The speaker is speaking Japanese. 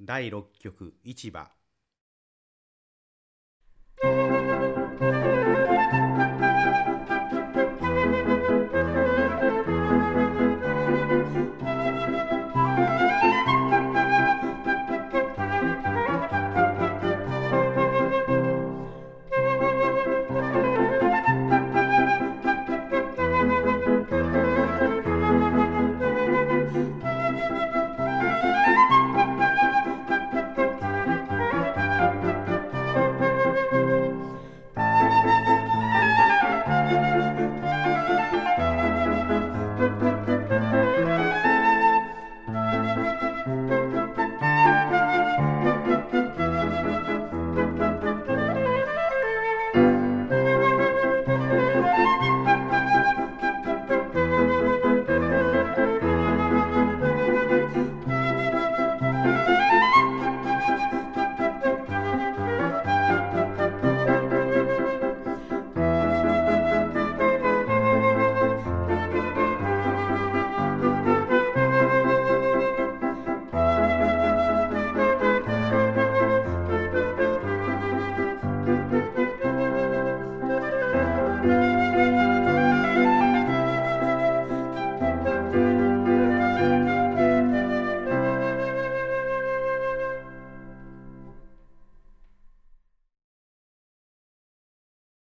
第6局市場